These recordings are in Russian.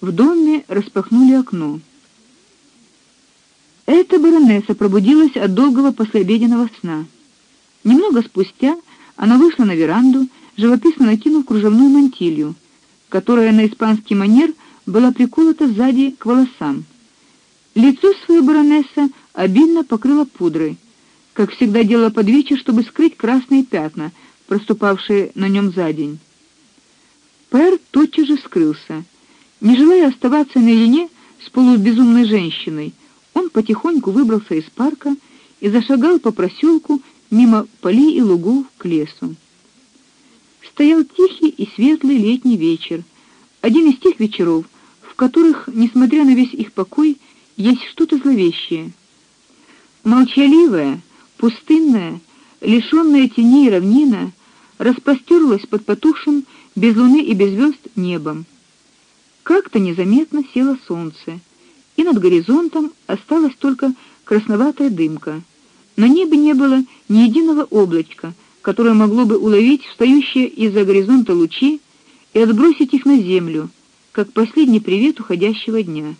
В доме распахнули окно. Эта баронесса пробудилась от долгого послеобеденного сна. Немного спустя она вышла на веранду, живописно накинув кружевную мантилью, которая на испанский манер была приколота сзади к волосам. Лицо свое баронесса обильно покрыла пудрой, как всегда делала под вечер, чтобы скрыть красные пятна, проступавшие на нем за день. Пэр тотчас же скрылся. Не желая оставаться наедине с полубезумной женщиной, он потихоньку выбрался из парка и зашагал по проселку мимо полей и лугов к лесу. Стоял тихий и светлый летний вечер, один из тех вечеров, в которых, несмотря на весь их покой, есть что-то зловещее. Молчаливая, пустынная, лишённая теней равнина распростерлась под потухшим без луны и без звезд небом. Как-то незаметно село солнце, и над горизонтом осталась только красноватая дымка. На небе не было ни единого облачка, которое могло бы уловить встающие из-за горизонта лучи и отбросить их на землю, как последний привет уходящего дня.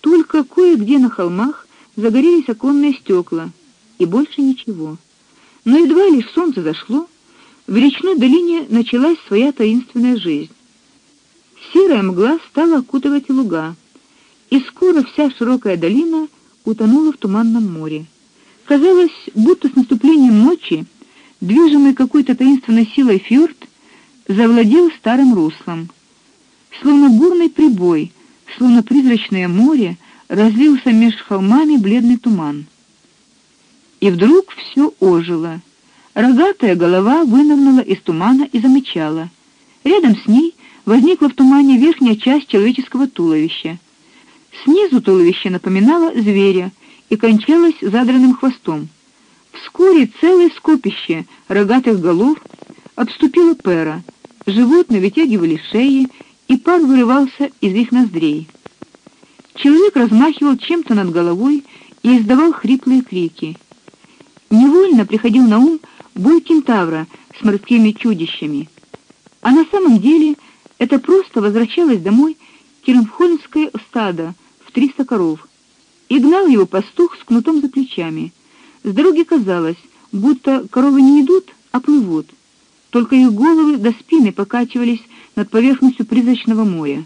Только кое-где на холмах загорелись оконные стекла, и больше ничего. Но едва лишь солнце зашло, в речной долине началась своя таинственная жизнь. Серая мгла стала окутывать луга, и скоро вся широкая долина утонула в туманном море. Казалось, будто с наступлением ночи, движимый какой-то таинственной силой фьорд завладел старым руслом. Словно бурный прибой, словно призрачное море, разлился меж холмами бледный туман. И вдруг все ожило. Рогатая голова вынырнула из тумана и замычала. Рядом с ней возникла в тумане верхняя часть человеческого туловища. Снизу туловище напоминало зверя и кончалось задранным хвостом. Вскоре целое скопище рогатых голов обступило Пера. Животные вытягивали шеи, и пар вырывался из их ноздрей. Человек размахивал чем-то над головой и издавал хриплые крики. Невольно приходил на ум бой кентавра с морскими чудищами. А на самом деле это просто возвращалось домой Кирнхольмское стадо в триста коров. И гнал его пастух с кнутом за плечами. С дороги казалось, будто коровы не идут, а плывут. Только их головы до спины покачивались над поверхностью призрачного моря.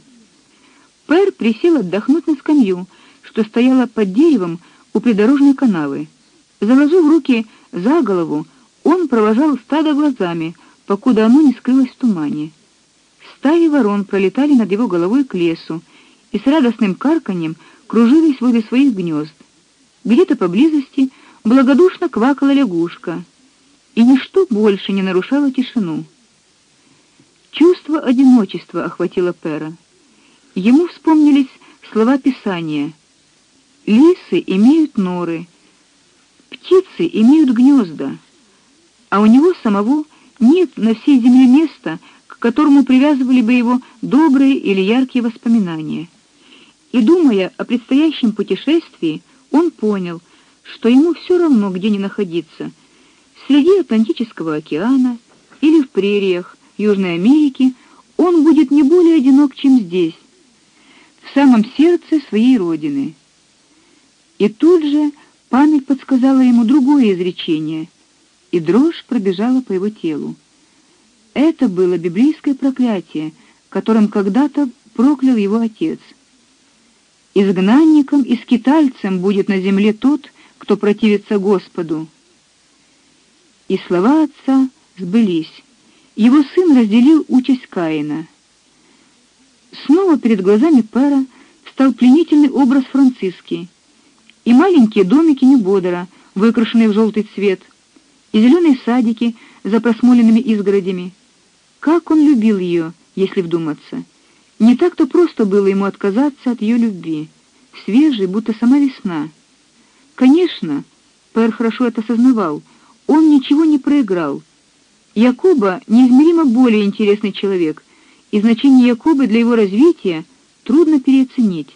Пэр присел отдохнуть на скамью, что стояла под деревом у придорожной канавы. Заложив руки за голову, он провожал стадо глазами, покуда оно не скрылось в тумане. Стаи ворон пролетали над его головой к лесу и с радостным карканьем кружились возле своих гнезд. Где-то поблизости благодушно квакала лягушка, и ничто больше не нарушало тишину. Чувство одиночества охватило Пера. Ему вспомнились слова Писания: Лисы имеют норы, птицы имеют гнезда, а у него самого нет на всей земле места, к которому привязывали бы его добрые или яркие воспоминания. И думая о предстоящем путешествии, он понял, что ему все равно, где не находиться: среди Атлантического океана или в прериях Южной Америки, он будет не более одинок, чем здесь, в самом сердце своей родины. И тут же память подсказала ему другое изречение, и дрожь пробежала по его телу. Это было библейское проклятие, которым когда-то проклял его отец. Изгнанником и скитальцем будет на земле тот, кто противится Господу. И слова отца сбылись. Его сын разделил участь Каина. Снова перед глазами Пера встал пленительный образ Франциски. И маленькие домики Небодера, выкрашенные в желтый цвет, и зеленые садики за просмоленными изгородями. Как он любил ее, если вдуматься. Не так-то просто было ему отказаться от ее любви, свежей, будто сама весна. Конечно, Пер хорошо это сознавал. Он ничего не проиграл. Якоба неизмеримо более интересный человек, и значение Якобы для его развития трудно переоценить.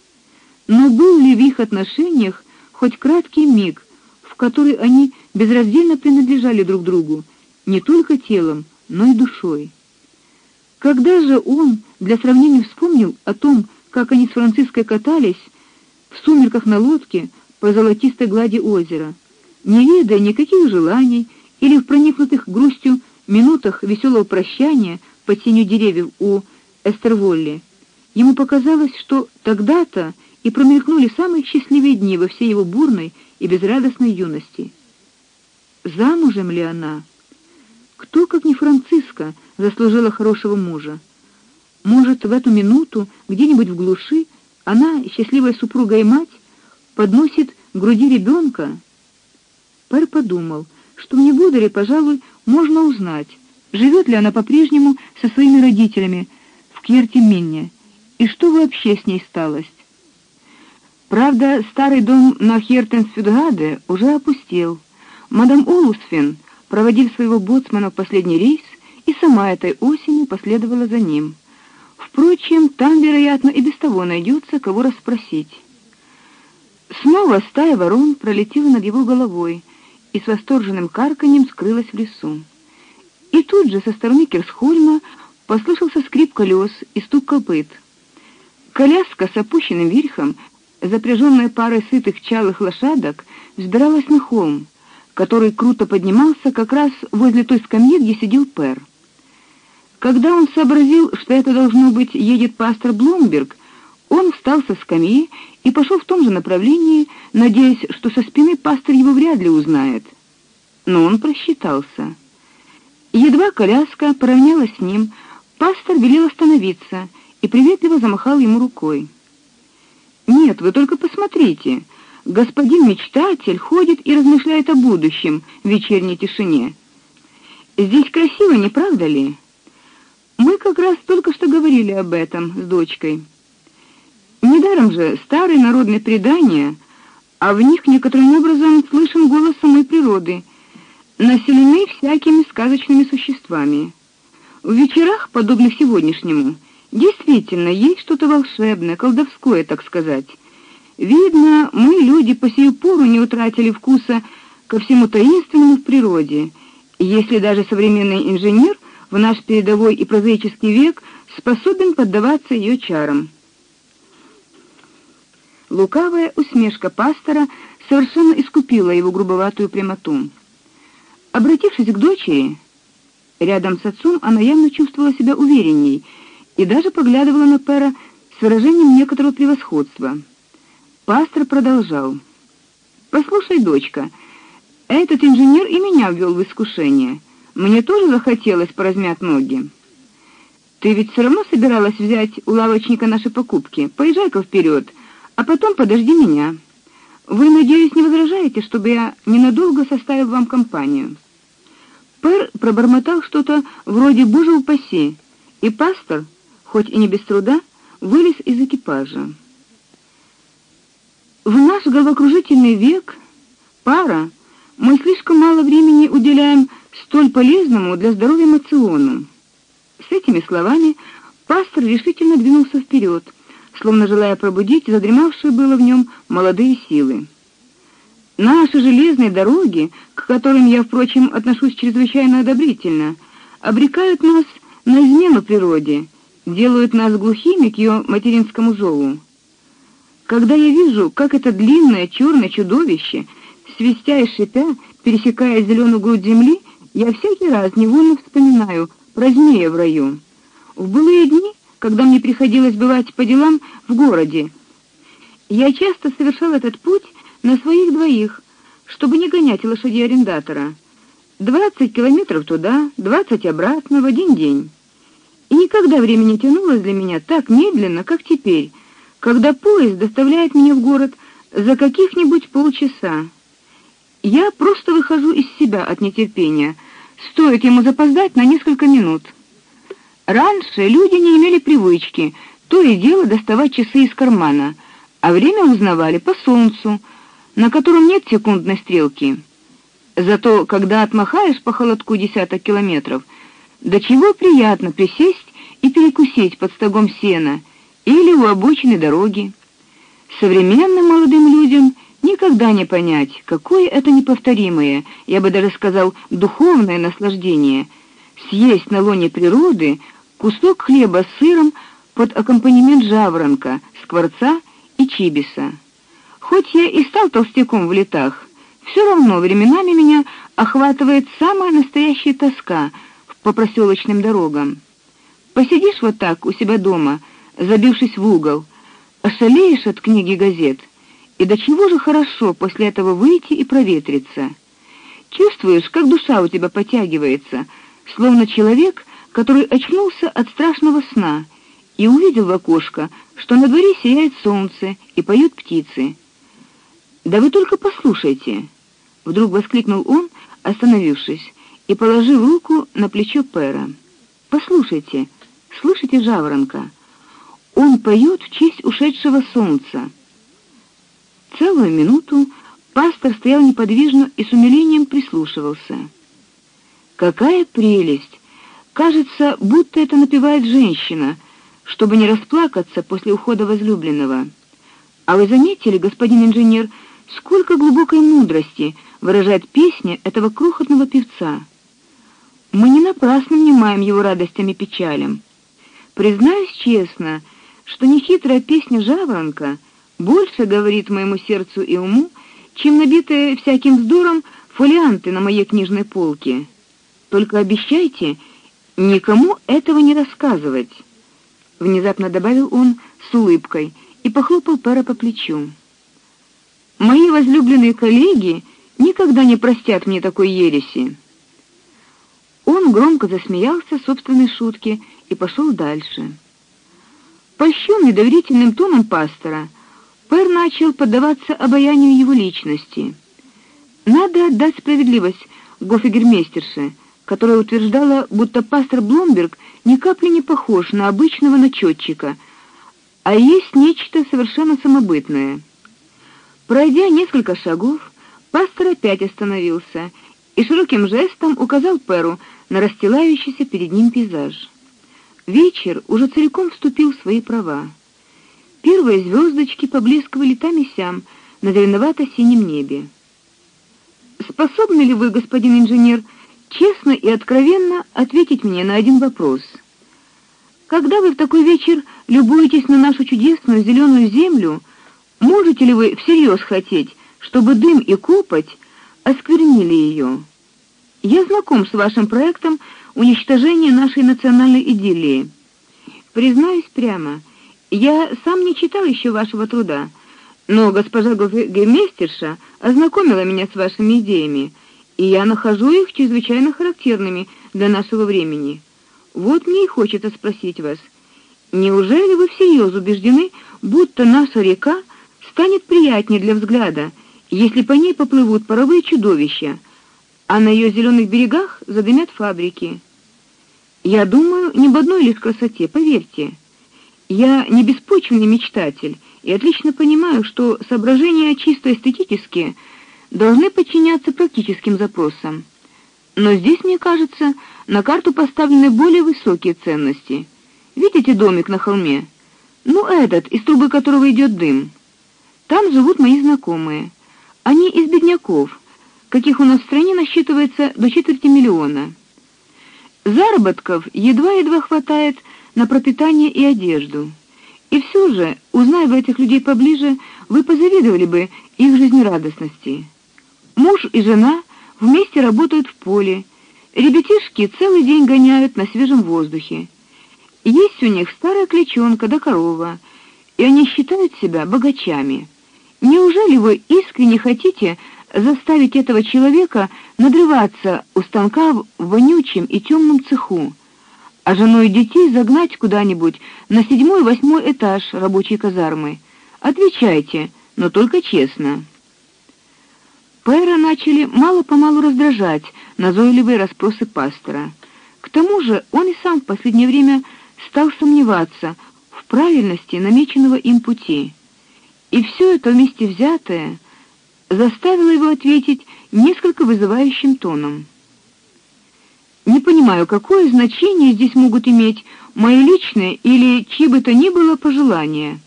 Но был ли в их отношениях хоть краткий миг, в который они безраздельно принадлежали друг другу, не только телом, но и душой? Когда же он для сравнения вспомнил о том, как они с Франциской катались в сумерках на лодке по золотистой глади озера, не ведая никаких желаний или в проникнутых грустью минутах веселого прощания под тенью деревьев у Эстерволли. Ему показалось, что тогда-то и промелькнули самые счастливые дни во всей его бурной и безрадостной юности. Замужем ли она? Кто, как не Франциска, заслужила хорошего мужа? Может, в эту минуту где-нибудь в глуши она, счастливая супруга и мать, подносит к груди ребенка? Пэр подумал, что в Неводере, пожалуй, можно узнать, живет ли она по-прежнему со своими родителями в Кьертименне и что вообще с ней сталось. Правда, старый дом на Хертенсфюдгаде уже опустел. Мадам Олусфен, проводив своего боцмана в последний рейс, и сама этой осенью последовала за ним. Впрочем, там, вероятно, и без того найдется кого расспросить. Снова стая ворон пролетела над его головой и с восторженным карканьем скрылась в лесу. И тут же со стороны Кирсхольма послышался скрип колес и стук копыт. Коляска с опущенным верхом запряженная парой сытых чалых лошадок, взбиралась на холм, который круто поднимался как раз возле той скамьи, где сидел Пер. Когда он сообразил, что это должно быть едет пастор Блумберг, он встал со скамьи и пошел в том же направлении, надеясь, что со спины пастор его вряд ли узнает. Но он просчитался. Едва коляска поравнялась с ним, пастор велел остановиться и приветливо замахал ему рукой. Нет, вы только посмотрите. Господин мечтатель ходит и размышляет о будущем в вечерней тишине. Здесь красиво, не правда ли? Мы как раз только что говорили об этом с дочкой. Недаром же старые народные предания, а в них некоторым образом слышен голос самой природы, населены всякими сказочными существами. В вечерах, подобных сегодняшнему, Действительно, есть что-то волшебное, колдовское, так сказать. Видно, мы, люди, по сию пору не утратили вкуса ко всему таинственному в природе. Если даже современный инженер в наш передовой и прозаический век способен поддаваться ее чарам. Лукавая усмешка пастора совершенно искупила его грубоватую прямоту. Обратившись к дочери, рядом с отцом она явно чувствовала себя уверенней и даже поглядывала на Пера с выражением некоторого превосходства. Пастор продолжал: "Послушай, дочка, этот инженер и меня ввел в искушение. Мне тоже захотелось поразмять ноги. Ты ведь все равно собиралась взять у лавочника наши покупки. Поезжай-ка вперед, а потом подожди меня. Вы, надеюсь, не возражаете, чтобы я ненадолго составил вам компанию?" Пер пробормотал что-то вроде «Боже упаси», и пастор хоть и не без труда, вылез из экипажа. В наш головокружительный век пара мы слишком мало времени уделяем столь полезному для здоровья моциону. С этими словами пастор решительно двинулся вперед, словно желая пробудить задремавшие было в нем молодые силы. Наши железные дороги, к которым я, впрочем, отношусь чрезвычайно одобрительно, обрекают нас на измену природе делают нас глухими к ее материнскому зову. Когда я вижу, как это длинное черное чудовище, свистя и шипя, пересекает зеленую грудь земли, я всякий раз невольно вспоминаю про змея в раю. В былые дни, когда мне приходилось бывать по делам в городе, я часто совершал этот путь на своих двоих, чтобы не гонять лошадей арендатора. Двадцать километров туда, двадцать обратно в один день. И никогда время не тянулось для меня так медленно, как теперь, когда поезд доставляет меня в город за каких-нибудь полчаса. Я просто выхожу из себя от нетерпения. Стоит ему запоздать на несколько минут. Раньше люди не имели привычки то и дело доставать часы из кармана, а время узнавали по солнцу, на котором нет секундной стрелки. Зато когда отмахаешь по холодку десяток километров, до чего приятно присесть и перекусить под стогом сена или у обочины дороги. Современным молодым людям никогда не понять, какое это неповторимое, я бы даже сказал, духовное наслаждение съесть на лоне природы кусок хлеба с сыром под аккомпанемент жаворонка, скворца и чибиса. Хоть я и стал толстяком в летах, все равно временами меня охватывает самая настоящая тоска по проселочным дорогам. Посидишь вот так у себя дома, забившись в угол, ошалеешь от книги газет. И до чего же хорошо после этого выйти и проветриться. Чувствуешь, как душа у тебя потягивается, словно человек, который очнулся от страшного сна и увидел в окошко, что на дворе сияет солнце и поют птицы. Да вы только послушайте, вдруг воскликнул он, остановившись и положив руку на плечо Пера. Послушайте, слышите жаворонка? Он поет в честь ушедшего солнца. Целую минуту пастор стоял неподвижно и с умилением прислушивался. Какая прелесть! Кажется, будто это напевает женщина, чтобы не расплакаться после ухода возлюбленного. А вы заметили, господин инженер, сколько глубокой мудрости выражает песня этого крохотного певца? Мы не напрасно внимаем его радостям и печалям. Признаюсь честно, что нехитрая песня жаворонка больше говорит моему сердцу и уму, чем набитые всяким вздором фолианты на моей книжной полке. Только обещайте никому этого не рассказывать, внезапно добавил он с улыбкой и похлопал Пера по плечу. Мои возлюбленные коллеги никогда не простят мне такой ереси. Он громко засмеялся собственной шутке и пошел дальше. Польщённый доверительным тоном пастора, Пер начал поддаваться обаянию его личности. Надо отдать справедливость гофигермейстерше, которая утверждала, будто пастор Бломберг ни капли не похож на обычного начётчика, а есть нечто совершенно самобытное. Пройдя несколько шагов, пастор опять остановился и широким жестом указал Перу на расстилающийся перед ним пейзаж. Вечер уже целиком вступил в свои права. Первые звездочки поблескивали там и сям на зеленовато-синем небе. Способны ли вы, господин инженер, честно и откровенно ответить мне на один вопрос. Когда вы в такой вечер любуетесь на нашу чудесную зеленую землю, можете ли вы всерьез хотеть, чтобы дым и копоть осквернили ее? Я знаком с вашим проектом уничтожения нашей национальной идиллии. Признаюсь прямо, я сам не читал еще вашего труда, но госпожа Геместерша ознакомила меня с вашими идеями и я нахожу их чрезвычайно характерными для нашего времени. Вот мне и хочется спросить вас: неужели вы всерьез убеждены, будто наша река станет приятнее для взгляда, если по ней поплывут паровые чудовища, а на ее зеленых берегах задымят фабрики? Я думаю, не об одной лишь красоте, поверьте. Я не беспочвенный мечтатель и отлично понимаю, что соображения чисто эстетические – должны подчиняться практическим запросам. Но здесь, мне кажется, на карту поставлены более высокие ценности. Видите домик на холме? Ну, этот, из трубы которого идет дым. Там живут мои знакомые. Они из бедняков, каких у нас в стране насчитывается до четверти миллиона. Заработков едва-едва хватает на пропитание и одежду. И все же, узнав этих людей поближе, вы позавидовали бы их жизнерадостности. Муж и жена вместе работают в поле. Ребятишки целый день гоняют на свежем воздухе. Есть у них старая клячонка да корова, и они считают себя богачами. Неужели вы искренне хотите заставить этого человека надрываться у станка в вонючем и темном цеху, а жену и детей загнать куда-нибудь на седьмой-восьмой этаж рабочей казармы? Отвечайте, но только честно. Пэра начали мало-помалу раздражать назойливые расспросы пастора. К тому же он и сам в последнее время стал сомневаться в правильности намеченного им пути. И все это вместе взятое заставило его ответить несколько вызывающим тоном. Не понимаю, какое значение здесь могут иметь мои личные или чьи бы то ни было пожелания.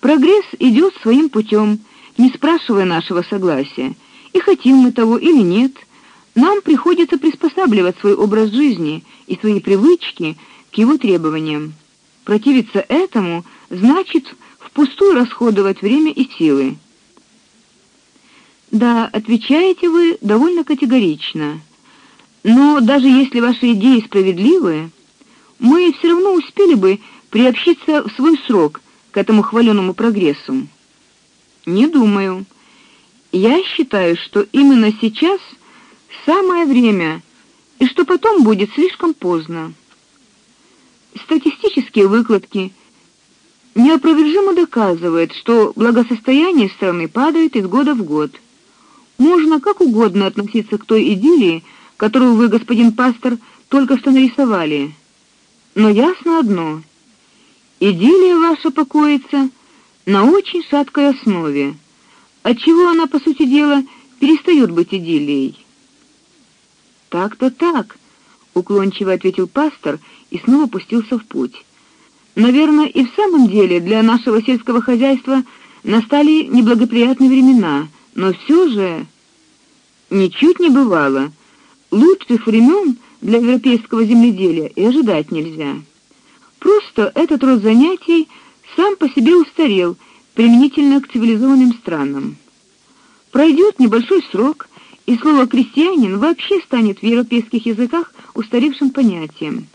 Прогресс идет своим путем не спрашивая нашего согласия, и хотим мы того или нет, нам приходится приспосабливать свой образ жизни и свои привычки к его требованиям. Противиться этому значит впустую расходовать время и силы. Да, отвечаете вы довольно категорично. Но даже если ваши идеи справедливы, мы все равно успели бы приобщиться в свой срок к этому хваленому прогрессу. Не думаю. Я считаю, что именно сейчас самое время, и что потом будет слишком поздно. Статистические выкладки неопровержимо доказывают, что благосостояние страны падает из года в год. Можно как угодно относиться к той идиллии, которую вы, господин пастор, только что нарисовали. Но ясно одно: идиллия ваша покоится на очень шаткой основе, отчего она, по сути дела, перестает быть идиллией. Так-то так, уклончиво ответил пастор и снова пустился в путь. Наверное, и в самом деле для нашего сельского хозяйства настали неблагоприятные времена, но все же ничуть не бывало. Лучших времен для европейского земледелия и ожидать нельзя. Просто этот род занятий сам по себе устарел применительно к цивилизованным странам. Пройдет небольшой срок, и слово крестьянин вообще станет в европейских языках устаревшим понятием.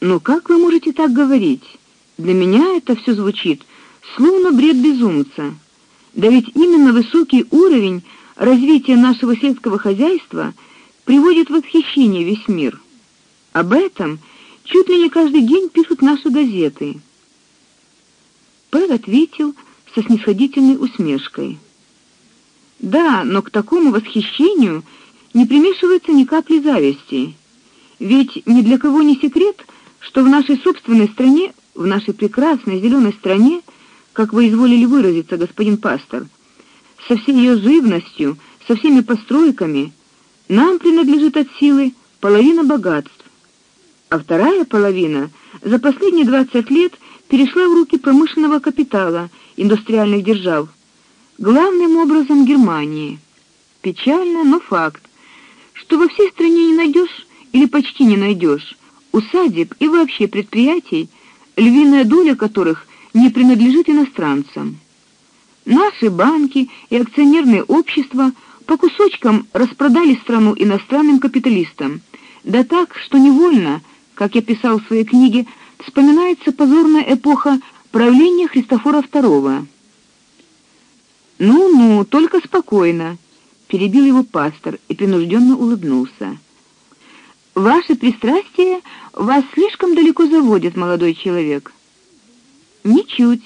Но как вы можете так говорить? Для меня это все звучит словно бред безумца. Да ведь именно высокий уровень развития нашего сельского хозяйства приводит в восхищение весь мир. Об этом чуть ли не каждый день пишут наши газеты. Пэр ответил со снисходительной усмешкой. Да, но к такому восхищению не примешивается ни капли зависти. Ведь ни для кого не секрет, что в нашей собственной стране, в нашей прекрасной зеленой стране, как вы изволили выразиться, господин пастор, со всей ее живностью, со всеми постройками, нам принадлежит от силы половина богатств, а вторая половина за последние 20 лет перешла в руки промышленного капитала индустриальных держав главным образом Германии. Печально, но факт, что во всей стране не найдешь или почти не найдешь усадеб и вообще предприятий, львиная доля которых не принадлежит иностранцам. Наши банки и акционерные общества по кусочкам распродали страну иностранным капиталистам. Да так, что невольно, как я писал в своей книге, вспоминается позорная эпоха правления Христофора II. Ну-ну, только спокойно, перебил его пастор и принужденно улыбнулся. Ваше пристрастие вас слишком далеко заводит, молодой человек. Ничуть.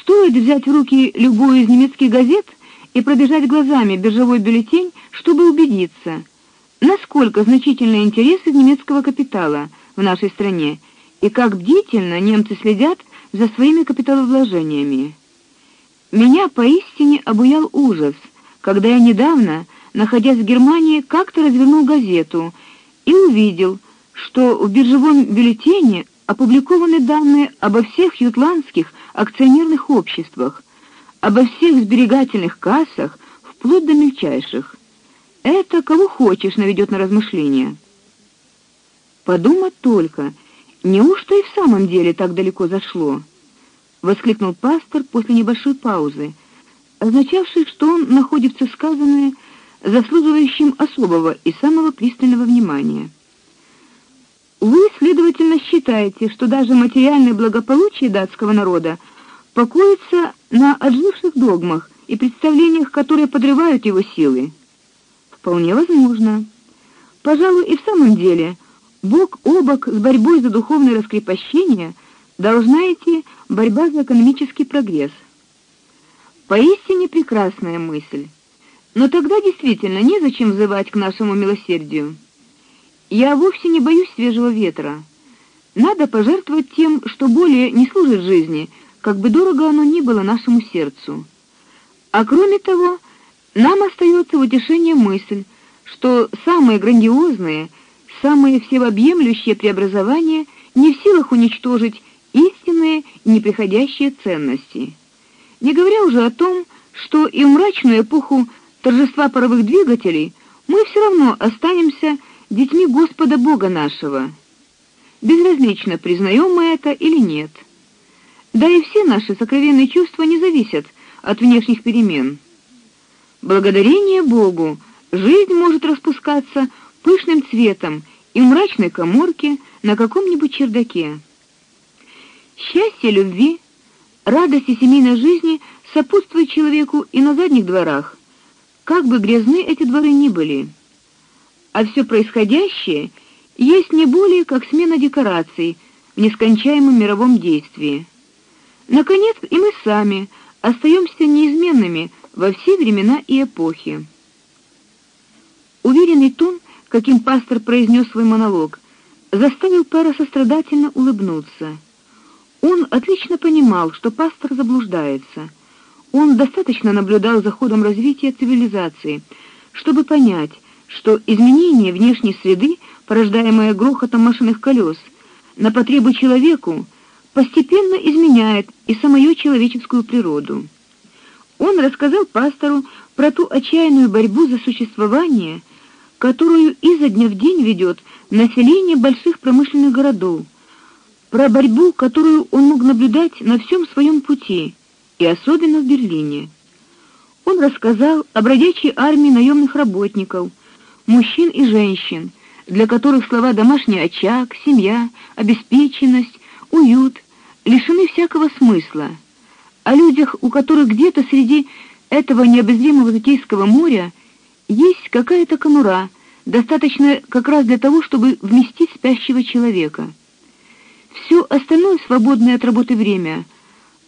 Стоит взять в руки любую из немецких газет и пробежать глазами биржевой бюллетень, чтобы убедиться, насколько значительны интересы немецкого капитала в нашей стране и как бдительно немцы следят за своими капиталовложениями. Меня поистине обуял ужас, когда я недавно, находясь в Германии, как-то развернул газету и увидел, что в биржевом бюллетене опубликованы данные обо всех ютландских акционерных обществах, обо всех сберегательных кассах, вплоть до мельчайших. Это кого хочешь наведет на размышления. Подумать только, неужто и в самом деле так далеко зашло? воскликнул пастор после небольшой паузы, означавшей, что он находится сказанное заслуживающим особого и самого пристального внимания. Вы, следовательно, считаете, что даже материальное благополучие датского народа покоится на отживших догмах и представлениях, которые подрывают его силы? Вполне возможно. Пожалуй, и в самом деле, бок о бок с борьбой за духовное раскрепощение должна идти борьба за экономический прогресс. Поистине прекрасная мысль. Но тогда действительно незачем взывать к нашему милосердию. Я вовсе не боюсь свежего ветра. Надо пожертвовать тем, что более не служит жизни, как бы дорого оно ни было нашему сердцу. А кроме того, нам остается в утешение мысль, что самые грандиозные, самые всеобъемлющие преобразования не в силах уничтожить истинные и неприходящие ценности. Не говоря уже о том, что и в мрачную эпоху торжества паровых двигателей мы все равно останемся детьми Господа Бога нашего. безразлично, признаем мы это или нет. Да и все наши сокровенные чувства не зависят от внешних перемен. Благодарение Богу, жизнь может распускаться пышным цветом и в мрачной каморке на каком-нибудь чердаке. Счастье любви, радости семейной жизни сопутствуют человеку и на задних дворах, как бы грязны эти дворы ни были. А все происходящее есть не более как смена декораций в нескончаемом мировом действии. Наконец, и мы сами остаемся неизменными во все времена и эпохи. Уверенный тон, каким пастор произнес свой монолог, заставил Пэра сострадательно улыбнуться. Он отлично понимал, что пастор заблуждается. Он достаточно наблюдал за ходом развития цивилизации, чтобы понять, что изменение внешней среды, порождаемое грохотом машинных колес, на потребу человеку постепенно изменяет и самую человеческую природу. Он рассказал пастору про ту отчаянную борьбу за существование, которую изо дня в день ведет население больших промышленных городов, про борьбу, которую он мог наблюдать на всем своем пути, и особенно в Берлине. Он рассказал о бродячей армии наемных работников, мужчин и женщин, для которых слова домашний очаг, семья, обеспеченность, уют лишены всякого смысла. О людях, у которых где-то среди этого необозримого житейского моря есть какая-то конура, достаточная как раз для того, чтобы вместить спящего человека. Все остальное свободное от работы время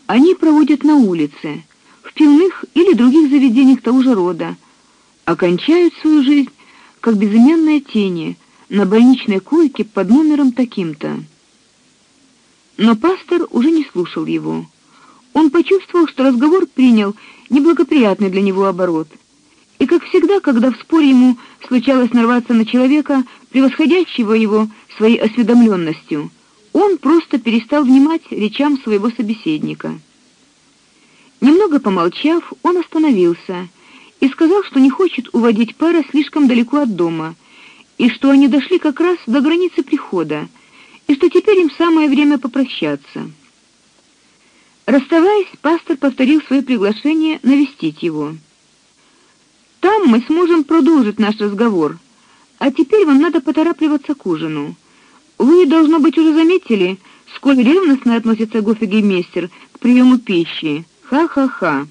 они проводят на улице, в пивных или других заведениях того же рода, окончают свою жизнь как безымянные тени на больничной койке под номером таким-то. Но пастор уже не слушал его. Он почувствовал, что разговор принял неблагоприятный для него оборот. И как всегда, когда в споре ему случалось нарваться на человека, превосходящего его своей осведомленностью, он просто перестал внимать речам своего собеседника. Немного помолчав, он остановился и сказал, что не хочет уводить пара слишком далеко от дома, и что они дошли как раз до границы прихода, и что теперь им самое время попрощаться. Расставаясь, пастор повторил свое приглашение навестить его. Там мы сможем продолжить наш разговор. А теперь вам надо поторапливаться к ужину. Вы должно быть уже заметили, сколь ревностно относится гофигеймейстер к приему пищи. Ха-ха-ха.